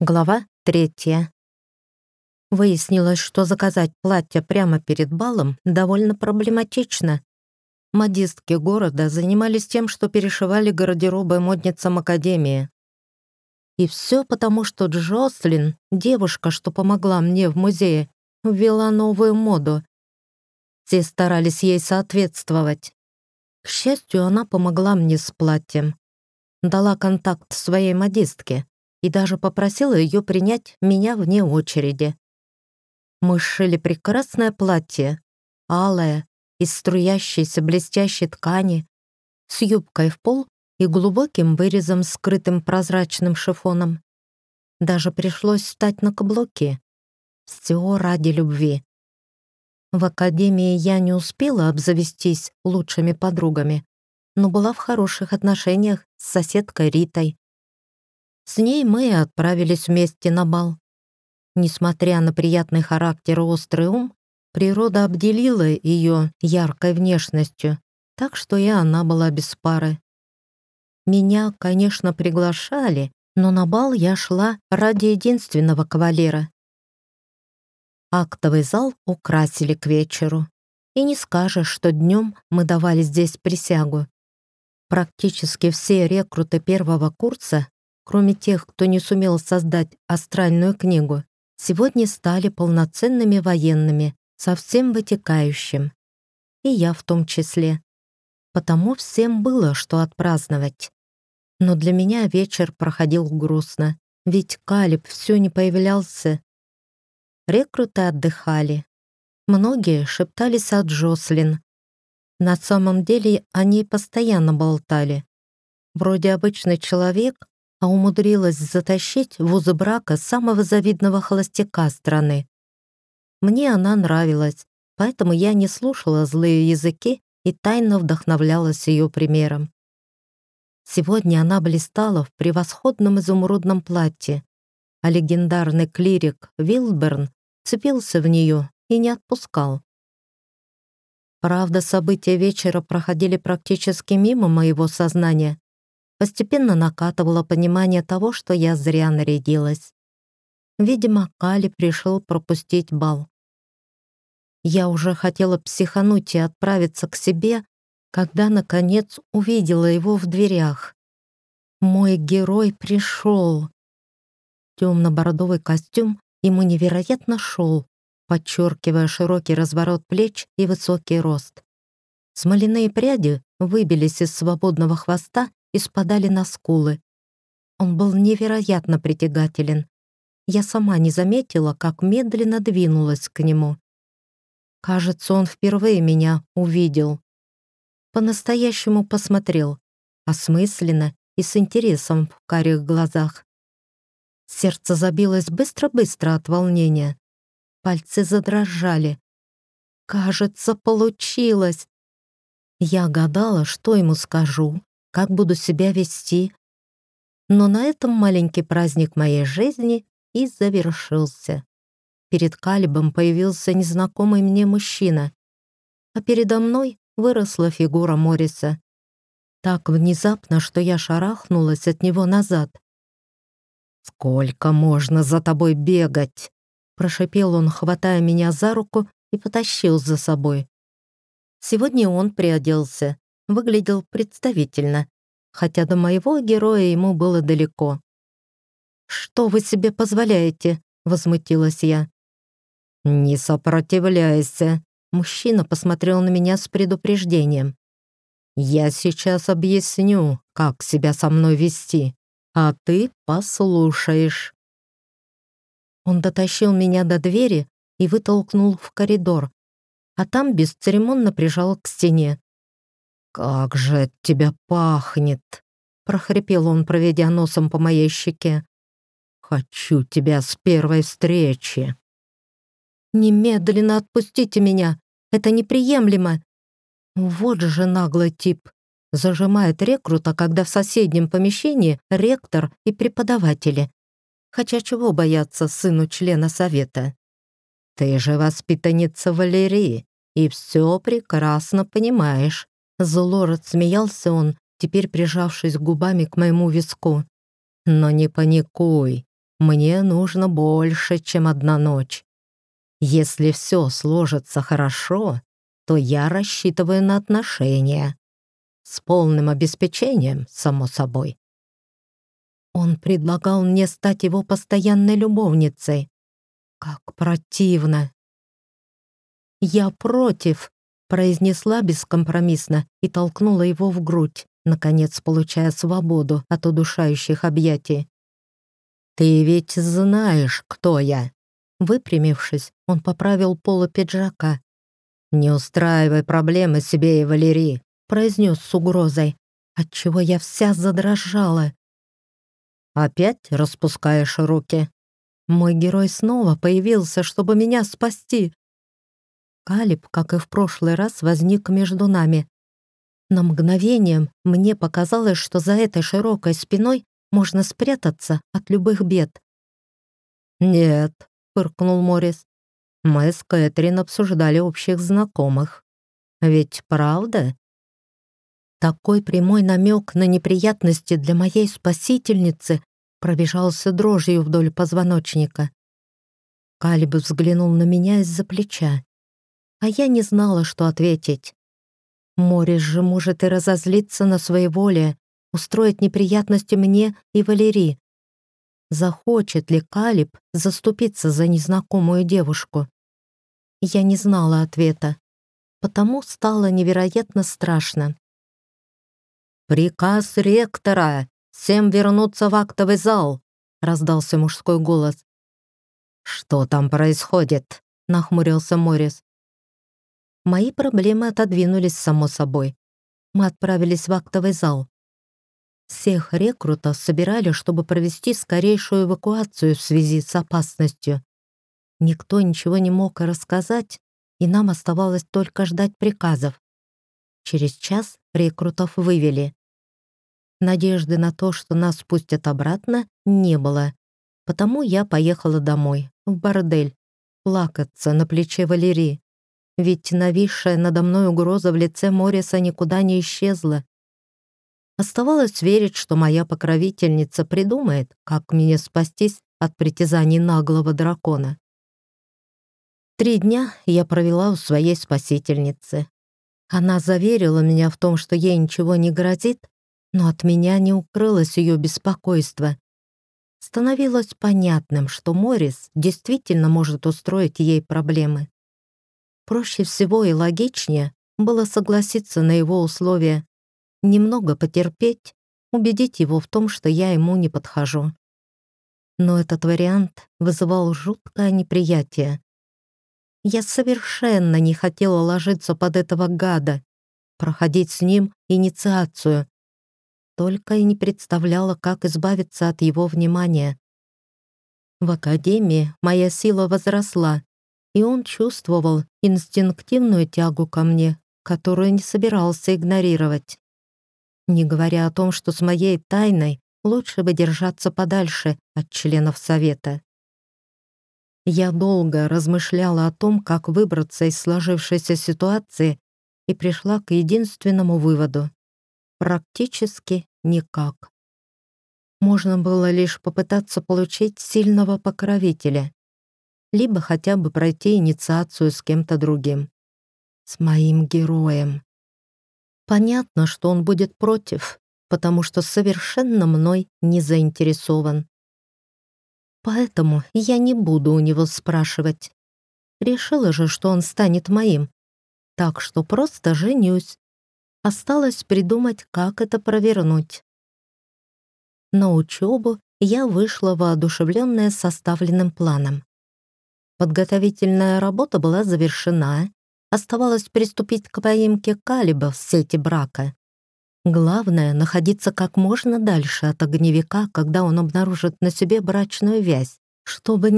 Глава третья. Выяснилось, что заказать платье прямо перед балом довольно проблематично. Модистки города занимались тем, что перешивали гардеробы модницам Академии. И все потому, что Джослин, девушка, что помогла мне в музее, ввела новую моду. Все старались ей соответствовать. К счастью, она помогла мне с платьем. Дала контакт своей модистке и даже попросила ее принять меня вне очереди. Мы сшили прекрасное платье, алое, из струящейся блестящей ткани, с юбкой в пол и глубоким вырезом, скрытым прозрачным шифоном. Даже пришлось встать на каблуки. Все ради любви. В академии я не успела обзавестись лучшими подругами, но была в хороших отношениях с соседкой Ритой. С ней мы отправились вместе на бал. Несмотря на приятный характер и острый ум, природа обделила ее яркой внешностью, так что и она была без пары. Меня, конечно, приглашали, но на бал я шла ради единственного кавалера. Актовый зал украсили к вечеру. И не скажешь, что днем мы давали здесь присягу. Практически все рекруты первого курса кроме тех, кто не сумел создать астральную книгу, сегодня стали полноценными военными, со всем вытекающим. И я в том числе. Потому всем было что отпраздновать. Но для меня вечер проходил грустно, ведь Калиб все не появлялся. Рекруты отдыхали. Многие шептались от Джослин. На самом деле они постоянно болтали. Вроде обычный человек, а умудрилась затащить в узы брака самого завидного холостяка страны. Мне она нравилась, поэтому я не слушала злые языки и тайно вдохновлялась ее примером. Сегодня она блистала в превосходном изумрудном платье, а легендарный клирик Вилберн цепился в нее и не отпускал. Правда, события вечера проходили практически мимо моего сознания, Постепенно накатывало понимание того, что я зря нарядилась. Видимо, Кали пришел пропустить бал. Я уже хотела психануть и отправиться к себе, когда, наконец, увидела его в дверях. Мой герой пришел. Темно-бордовый костюм ему невероятно шел, подчеркивая широкий разворот плеч и высокий рост. Смоляные пряди выбились из свободного хвоста и спадали на скулы. Он был невероятно притягателен. Я сама не заметила, как медленно двинулась к нему. Кажется, он впервые меня увидел. По-настоящему посмотрел, осмысленно и с интересом в карих глазах. Сердце забилось быстро-быстро от волнения. Пальцы задрожали. «Кажется, получилось!» Я гадала, что ему скажу, как буду себя вести. Но на этом маленький праздник моей жизни и завершился. Перед Калибом появился незнакомый мне мужчина, а передо мной выросла фигура Мориса. Так внезапно, что я шарахнулась от него назад. «Сколько можно за тобой бегать?» Прошипел он, хватая меня за руку и потащил за собой. Сегодня он приоделся выглядел представительно, хотя до моего героя ему было далеко. «Что вы себе позволяете?» — возмутилась я. «Не сопротивляйся!» — мужчина посмотрел на меня с предупреждением. «Я сейчас объясню, как себя со мной вести, а ты послушаешь». Он дотащил меня до двери и вытолкнул в коридор, а там бесцеремонно прижал к стене. «Как же от тебя пахнет!» — прохрипел он, проведя носом по моей щеке. «Хочу тебя с первой встречи!» «Немедленно отпустите меня! Это неприемлемо!» «Вот же наглый тип!» — зажимает рекрута, когда в соседнем помещении ректор и преподаватели. Хотя чего бояться сыну члена совета? «Ты же воспитанница Валерии и все прекрасно понимаешь. Зло рассмеялся он, теперь прижавшись губами к моему виску. «Но не паникуй. мне нужно больше, чем одна ночь. Если все сложится хорошо, то я рассчитываю на отношения. С полным обеспечением, само собой. Он предлагал мне стать его постоянной любовницей. Как противно. «Я против», — произнесла бескомпромиссно и толкнула его в грудь, наконец получая свободу от удушающих объятий. «Ты ведь знаешь, кто я!» Выпрямившись, он поправил полы пиджака. «Не устраивай проблемы себе и Валерии», — произнес с угрозой, отчего я вся задрожала. «Опять распускаешь руки?» Мой герой снова появился, чтобы меня спасти, Калиб, как и в прошлый раз, возник между нами. На мгновение мне показалось, что за этой широкой спиной можно спрятаться от любых бед. «Нет», — фыркнул Морис, — «мы с Кэтрин обсуждали общих знакомых. Ведь правда?» Такой прямой намек на неприятности для моей спасительницы пробежался дрожью вдоль позвоночника. Калиб взглянул на меня из-за плеча а я не знала, что ответить. Морис же может и разозлиться на своей воле, устроить неприятности мне и Валерии. Захочет ли Калиб заступиться за незнакомую девушку? Я не знала ответа, потому стало невероятно страшно. «Приказ ректора! Всем вернуться в актовый зал!» — раздался мужской голос. «Что там происходит?» — нахмурился Морис мои проблемы отодвинулись само собой. Мы отправились в актовый зал. Всех рекрутов собирали, чтобы провести скорейшую эвакуацию в связи с опасностью. Никто ничего не мог рассказать, и нам оставалось только ждать приказов. Через час рекрутов вывели. Надежды на то, что нас пустят обратно, не было. Потому я поехала домой, в бордель, плакаться на плече Валерии ведь нависшая надо мной угроза в лице Морриса никуда не исчезла. Оставалось верить, что моя покровительница придумает, как мне спастись от притязаний наглого дракона. Три дня я провела у своей спасительницы. Она заверила меня в том, что ей ничего не грозит, но от меня не укрылось ее беспокойство. Становилось понятным, что Морис действительно может устроить ей проблемы. Проще всего и логичнее было согласиться на его условия, немного потерпеть, убедить его в том, что я ему не подхожу. Но этот вариант вызывал жуткое неприятие. Я совершенно не хотела ложиться под этого гада, проходить с ним инициацию. Только и не представляла, как избавиться от его внимания. В академии моя сила возросла, и он чувствовал инстинктивную тягу ко мне, которую не собирался игнорировать. Не говоря о том, что с моей тайной лучше бы держаться подальше от членов Совета. Я долго размышляла о том, как выбраться из сложившейся ситуации и пришла к единственному выводу. Практически никак. Можно было лишь попытаться получить сильного покровителя либо хотя бы пройти инициацию с кем-то другим. С моим героем. Понятно, что он будет против, потому что совершенно мной не заинтересован. Поэтому я не буду у него спрашивать. Решила же, что он станет моим. Так что просто женюсь. Осталось придумать, как это провернуть. На учебу я вышла воодушевленная составленным планом. Подготовительная работа была завершена, Оставалось приступить к поимке Калиба в сети брака. Главное — находиться как можно дальше от огневика, когда он обнаружит на себе брачную вязь, чтобы